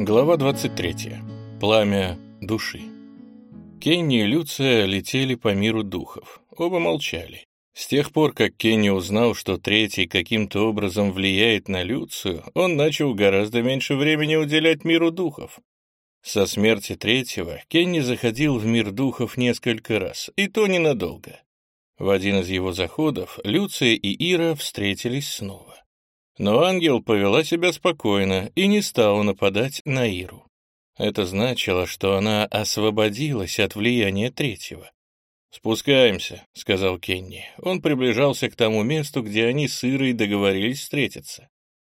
Глава 23. Пламя души. Кенни и Люция летели по миру духов. Оба молчали. С тех пор, как Кенни узнал, что третий каким-то образом влияет на Люцию, он начал гораздо меньше времени уделять миру духов. Со смерти третьего Кенни заходил в мир духов несколько раз, и то ненадолго. В один из его заходов Люция и Ира встретились снова. Но ангел повела себя спокойно и не стала нападать на Иру. Это значило, что она освободилась от влияния третьего. «Спускаемся», — сказал Кенни. Он приближался к тому месту, где они с Ирой договорились встретиться.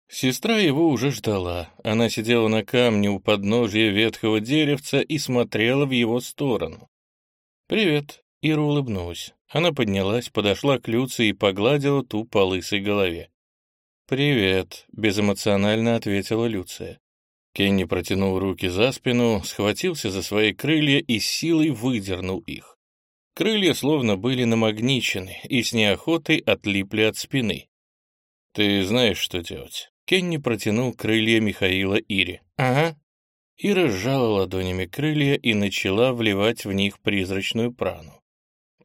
Сестра его уже ждала. Она сидела на камне у подножия ветхого деревца и смотрела в его сторону. «Привет», — Ира улыбнулась. Она поднялась, подошла к Люце и погладила ту по лысой голове. «Привет», — безэмоционально ответила Люция. Кенни протянул руки за спину, схватился за свои крылья и силой выдернул их. Крылья словно были намагничены и с неохотой отлипли от спины. «Ты знаешь, что делать?» Кенни протянул крылья Михаила Ире. «Ага». Ира сжала ладонями крылья и начала вливать в них призрачную прану.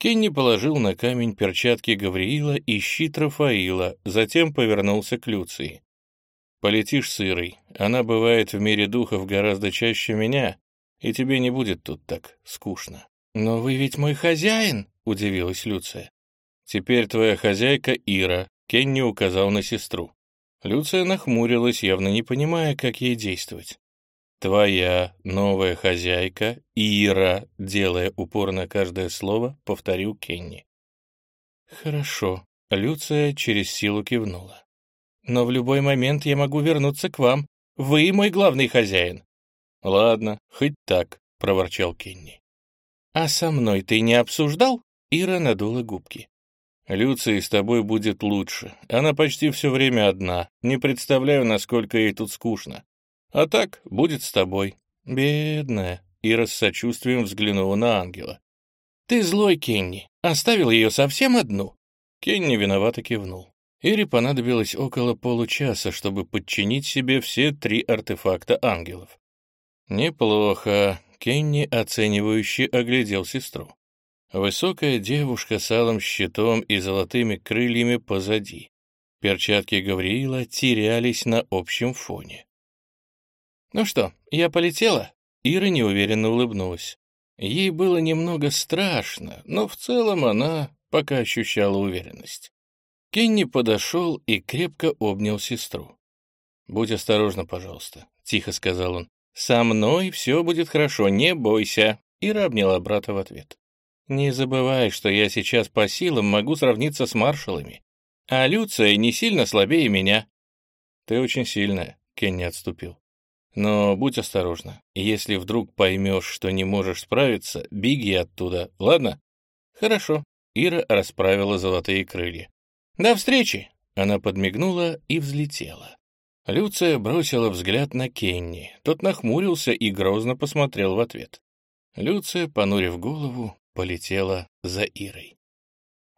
Кенни положил на камень перчатки Гавриила и щит Рафаила, затем повернулся к Люции. «Полетишь с Ирой. Она бывает в мире духов гораздо чаще меня, и тебе не будет тут так скучно». «Но вы ведь мой хозяин», — удивилась Люция. «Теперь твоя хозяйка Ира», — Кенни указал на сестру. Люция нахмурилась, явно не понимая, как ей действовать. «Твоя новая хозяйка Ира», делая упор на каждое слово, повторил Кенни. «Хорошо», — Люция через силу кивнула. «Но в любой момент я могу вернуться к вам. Вы мой главный хозяин». «Ладно, хоть так», — проворчал Кенни. «А со мной ты не обсуждал?» Ира надула губки. «Люция с тобой будет лучше. Она почти все время одна. Не представляю, насколько ей тут скучно. А так, будет с тобой. Бедная. Ира с сочувствием взглянула на ангела. Ты злой, Кенни. Оставил ее совсем одну? Кенни виновато кивнул. Ире понадобилось около получаса, чтобы подчинить себе все три артефакта ангелов. Неплохо. Кенни оценивающе оглядел сестру. Высокая девушка с алым щитом и золотыми крыльями позади. Перчатки Гавриила терялись на общем фоне. «Ну что, я полетела?» Ира неуверенно улыбнулась. Ей было немного страшно, но в целом она пока ощущала уверенность. Кенни подошел и крепко обнял сестру. «Будь осторожна, пожалуйста», — тихо сказал он. «Со мной все будет хорошо, не бойся», — Ира обняла брата в ответ. «Не забывай, что я сейчас по силам могу сравниться с маршалами, а Люция не сильно слабее меня». «Ты очень сильная», — Кенни отступил. Но будь осторожна. Если вдруг поймешь, что не можешь справиться, беги оттуда, ладно? Хорошо. Ира расправила золотые крылья. До встречи! Она подмигнула и взлетела. Люция бросила взгляд на Кенни. Тот нахмурился и грозно посмотрел в ответ. Люция, понурив голову, полетела за Ирой.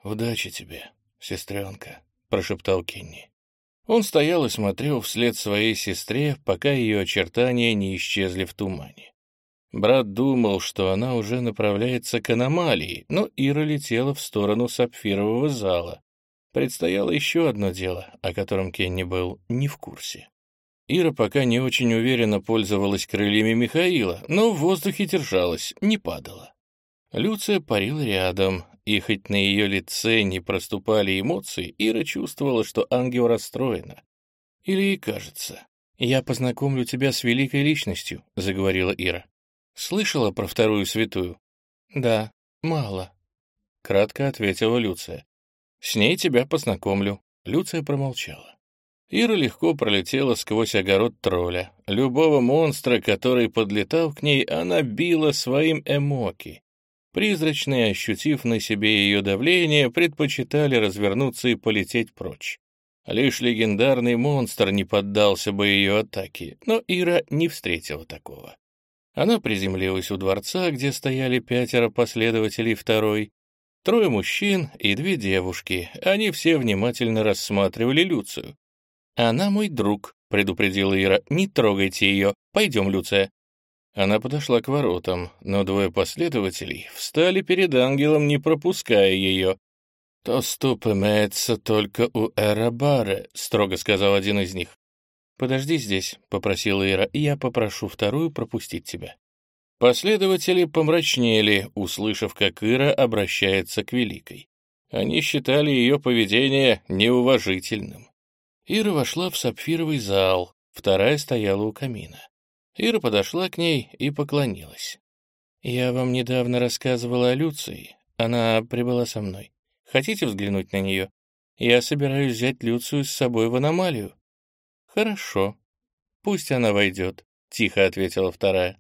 «Удачи тебе, сестренка», — прошептал Кенни. Он стоял и смотрел вслед своей сестре, пока ее очертания не исчезли в тумане. Брат думал, что она уже направляется к аномалии, но Ира летела в сторону сапфирового зала. Предстояло еще одно дело, о котором Кенни был не в курсе. Ира пока не очень уверенно пользовалась крыльями Михаила, но в воздухе держалась, не падала. Люция парила рядом, и хоть на ее лице не проступали эмоции, Ира чувствовала, что ангел расстроена. Или ей кажется. «Я познакомлю тебя с великой личностью», — заговорила Ира. «Слышала про вторую святую?» «Да, мало», — кратко ответила Люция. «С ней тебя познакомлю». Люция промолчала. Ира легко пролетела сквозь огород тролля. Любого монстра, который подлетал к ней, она била своим эмоки. Призрачные, ощутив на себе ее давление, предпочитали развернуться и полететь прочь. Лишь легендарный монстр не поддался бы ее атаке, но Ира не встретила такого. Она приземлилась у дворца, где стояли пятеро последователей второй, трое мужчин и две девушки. Они все внимательно рассматривали Люцию. «Она мой друг», — предупредила Ира. «Не трогайте ее. Пойдем, Люция». Она подошла к воротам, но двое последователей встали перед ангелом, не пропуская ее. «Доступ имеется только у Эрабары», — строго сказал один из них. «Подожди здесь», — попросила Ира, — «я попрошу вторую пропустить тебя». Последователи помрачнели, услышав, как Ира обращается к Великой. Они считали ее поведение неуважительным. Ира вошла в сапфировый зал, вторая стояла у камина. Ира подошла к ней и поклонилась. «Я вам недавно рассказывала о Люции. Она прибыла со мной. Хотите взглянуть на нее? Я собираюсь взять Люцию с собой в аномалию». «Хорошо. Пусть она войдет», — тихо ответила вторая.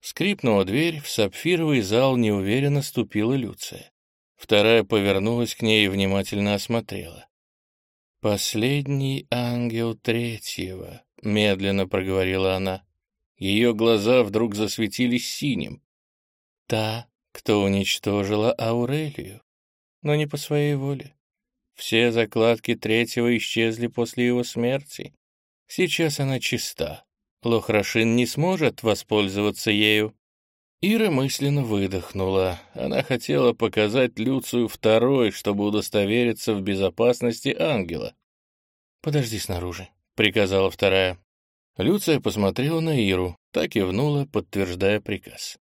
Скрипнула дверь, в сапфировый зал неуверенно ступила Люция. Вторая повернулась к ней и внимательно осмотрела. «Последний ангел третьего», — медленно проговорила она. Ее глаза вдруг засветились синим. Та, кто уничтожила Аурелию, но не по своей воле. Все закладки третьего исчезли после его смерти. Сейчас она чиста. Лохрашин не сможет воспользоваться ею. Ира мысленно выдохнула. Она хотела показать Люцию второй, чтобы удостовериться в безопасности ангела. «Подожди снаружи», — приказала вторая. Люция посмотрела на Иру, так и внула, подтверждая приказ.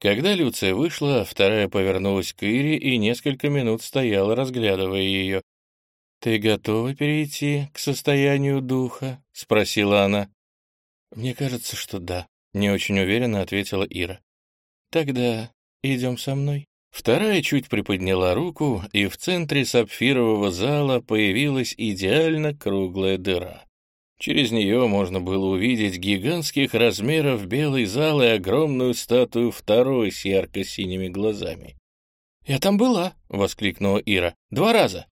Когда Люция вышла, вторая повернулась к Ире и несколько минут стояла, разглядывая ее. «Ты готова перейти к состоянию духа?» — спросила она. «Мне кажется, что да», — не очень уверенно ответила Ира. «Тогда идем со мной». Вторая чуть приподняла руку, и в центре сапфирового зала появилась идеально круглая дыра. Через нее можно было увидеть гигантских размеров белый зал и огромную статую второй с ярко-синими глазами. «Я там была!» — воскликнула Ира. «Два раза!»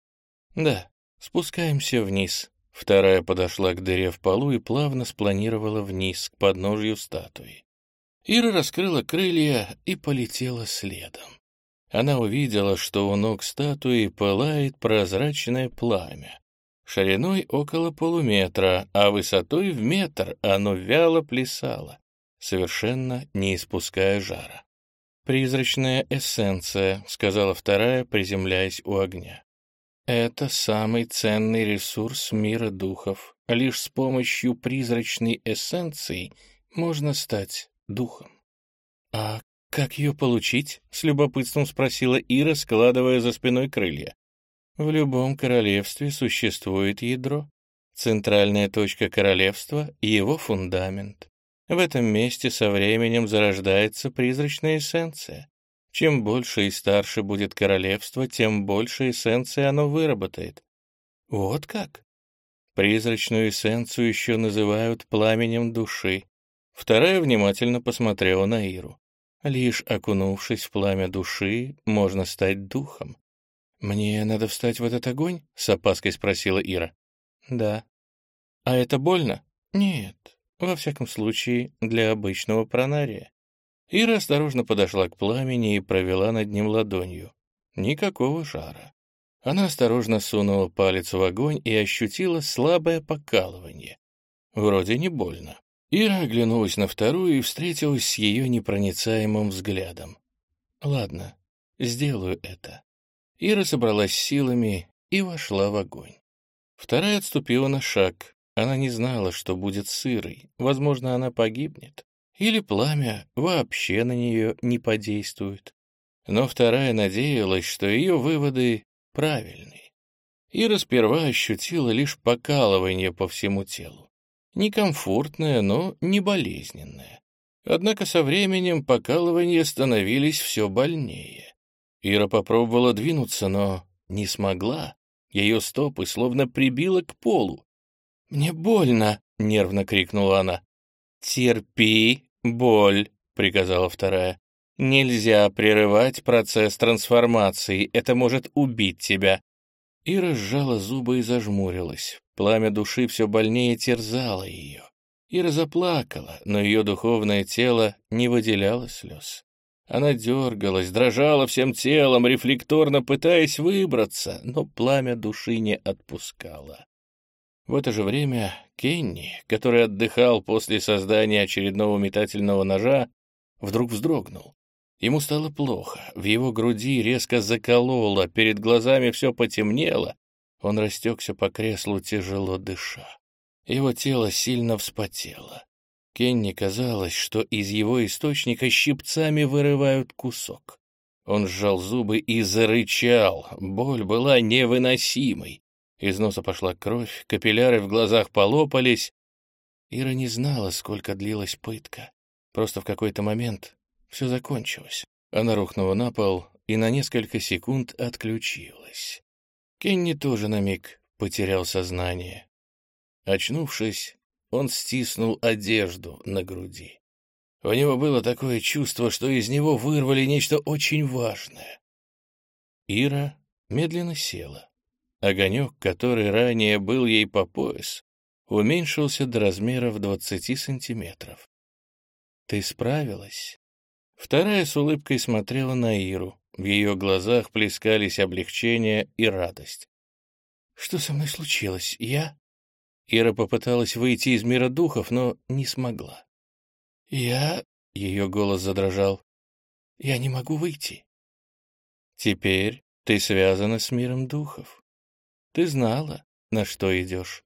«Да, спускаемся вниз». Вторая подошла к дыре в полу и плавно спланировала вниз, к подножью статуи. Ира раскрыла крылья и полетела следом. Она увидела, что у ног статуи пылает прозрачное пламя. Шириной около полуметра, а высотой в метр оно вяло плясало, совершенно не испуская жара. «Призрачная эссенция», — сказала вторая, приземляясь у огня. «Это самый ценный ресурс мира духов. Лишь с помощью призрачной эссенции можно стать духом». «А как ее получить?» — с любопытством спросила Ира, складывая за спиной крылья. В любом королевстве существует ядро. Центральная точка королевства — его фундамент. В этом месте со временем зарождается призрачная эссенция. Чем больше и старше будет королевство, тем больше эссенции оно выработает. Вот как? Призрачную эссенцию еще называют пламенем души. Вторая внимательно посмотрела на Иру. Лишь окунувшись в пламя души, можно стать духом. «Мне надо встать в этот огонь?» — с опаской спросила Ира. «Да». «А это больно?» «Нет, во всяком случае, для обычного пронария». Ира осторожно подошла к пламени и провела над ним ладонью. Никакого жара. Она осторожно сунула палец в огонь и ощутила слабое покалывание. Вроде не больно. Ира оглянулась на вторую и встретилась с ее непроницаемым взглядом. «Ладно, сделаю это». Ира собралась силами и вошла в огонь. Вторая отступила на шаг. Она не знала, что будет сырой. Возможно, она погибнет. Или пламя вообще на нее не подействует. Но вторая надеялась, что ее выводы правильные. Ира сперва ощутила лишь покалывание по всему телу. Некомфортное, но не болезненное. Однако со временем покалывания становились все больнее. Ира попробовала двинуться, но не смогла. Ее стопы словно прибило к полу. «Мне больно!» — нервно крикнула она. «Терпи, боль!» — приказала вторая. «Нельзя прерывать процесс трансформации, это может убить тебя». Ира сжала зубы и зажмурилась. Пламя души все больнее терзало ее. Ира заплакала, но ее духовное тело не выделяло слез. Она дергалась, дрожала всем телом, рефлекторно пытаясь выбраться, но пламя души не отпускало. В это же время Кенни, который отдыхал после создания очередного метательного ножа, вдруг вздрогнул. Ему стало плохо, в его груди резко закололо, перед глазами все потемнело, он растекся по креслу, тяжело дыша. Его тело сильно вспотело. Кенни казалось, что из его источника щипцами вырывают кусок. Он сжал зубы и зарычал, боль была невыносимой. Из носа пошла кровь, капилляры в глазах полопались. Ира не знала, сколько длилась пытка. Просто в какой-то момент все закончилось. Она рухнула на пол и на несколько секунд отключилась. Кенни тоже на миг потерял сознание. Очнувшись, он стиснул одежду на груди. У него было такое чувство, что из него вырвали нечто очень важное. Ира медленно села. Огонек, который ранее был ей по пояс, уменьшился до размеров 20 сантиметров. «Ты справилась?» Вторая с улыбкой смотрела на Иру. В ее глазах плескались облегчение и радость. «Что со мной случилось? Я...» Ира попыталась выйти из мира духов, но не смогла. «Я...» — ее голос задрожал. «Я не могу выйти». «Теперь ты связана с миром духов. Ты знала, на что идешь».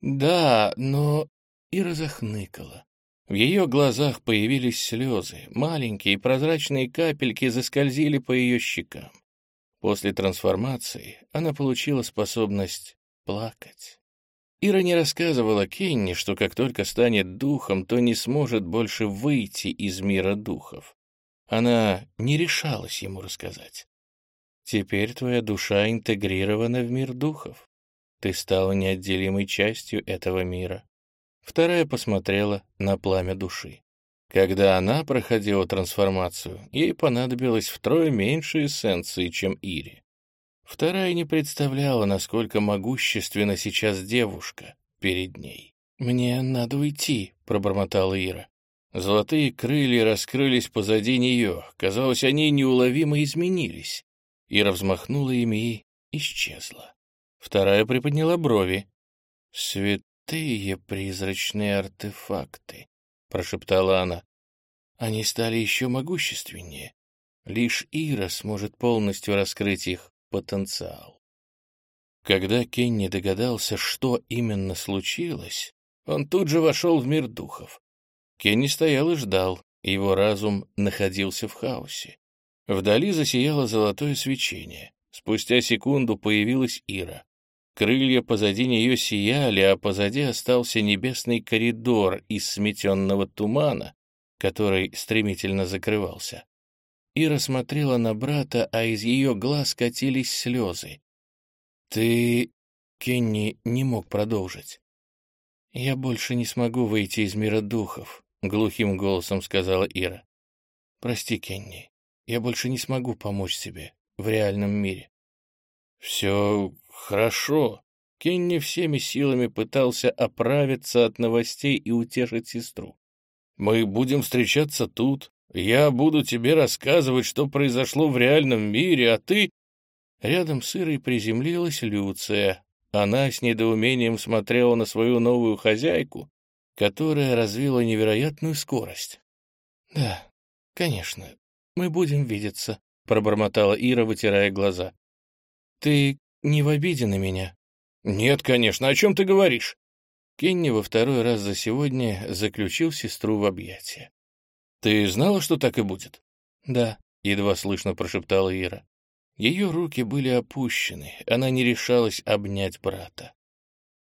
«Да, но...» Ира захныкала. В ее глазах появились слезы, маленькие прозрачные капельки заскользили по ее щекам. После трансформации она получила способность плакать. Ира не рассказывала Кенни, что как только станет духом, то не сможет больше выйти из мира духов. Она не решалась ему рассказать. Теперь твоя душа интегрирована в мир духов. Ты стала неотделимой частью этого мира. Вторая посмотрела на пламя души. Когда она проходила трансформацию, ей понадобилось втрое меньше эссенции, чем Ире. Вторая не представляла, насколько могущественна сейчас девушка перед ней. «Мне надо уйти», — пробормотала Ира. Золотые крылья раскрылись позади нее. Казалось, они неуловимо изменились. Ира взмахнула ими и исчезла. Вторая приподняла брови. «Святые призрачные артефакты», — прошептала она. «Они стали еще могущественнее. Лишь Ира сможет полностью раскрыть их потенциал. Когда Кенни догадался, что именно случилось, он тут же вошел в мир духов. Кенни стоял и ждал, его разум находился в хаосе. Вдали засияло золотое свечение. Спустя секунду появилась Ира. Крылья позади нее сияли, а позади остался небесный коридор из сметенного тумана, который стремительно закрывался. Ира смотрела на брата, а из ее глаз катились слезы. «Ты...» — Кенни не мог продолжить. «Я больше не смогу выйти из мира духов», — глухим голосом сказала Ира. «Прости, Кенни, я больше не смогу помочь тебе в реальном мире». «Все хорошо». Кенни всеми силами пытался оправиться от новостей и утешить сестру. «Мы будем встречаться тут, я буду тебе рассказывать, что произошло в реальном мире, а ты...» Рядом с Ирой приземлилась Люция. Она с недоумением смотрела на свою новую хозяйку, которая развила невероятную скорость. «Да, конечно, мы будем видеться», — пробормотала Ира, вытирая глаза. «Ты не в обиде на меня?» «Нет, конечно, о чем ты говоришь?» Кенни во второй раз за сегодня заключил сестру в объятия. «Ты знала, что так и будет?» «Да», — едва слышно прошептала Ира. Ее руки были опущены, она не решалась обнять брата.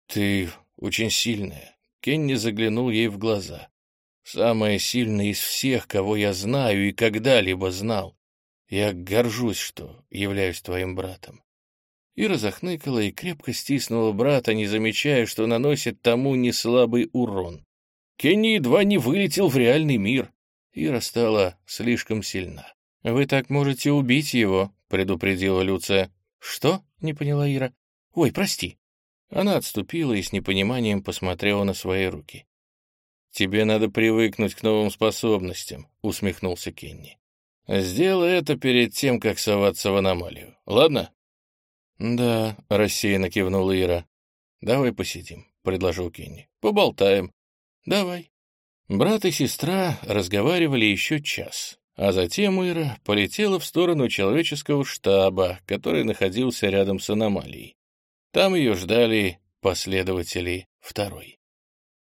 «Ты очень сильная», — Кенни заглянул ей в глаза. «Самая сильная из всех, кого я знаю и когда-либо знал. Я горжусь, что являюсь твоим братом». Ира захныкала и крепко стиснула брата, не замечая, что наносит тому неслабый урон. Кенни едва не вылетел в реальный мир. Ира стала слишком сильна. «Вы так можете убить его», — предупредила Люция. «Что?» — не поняла Ира. «Ой, прости». Она отступила и с непониманием посмотрела на свои руки. «Тебе надо привыкнуть к новым способностям», — усмехнулся Кенни. «Сделай это перед тем, как соваться в аномалию, ладно?» «Да», — рассеянно кивнула Ира. давай посидим», — предложил Кенни. «Поболтаем». «Давай». Брат и сестра разговаривали еще час, а затем Ира полетела в сторону человеческого штаба, который находился рядом с аномалией. Там ее ждали последователи второй.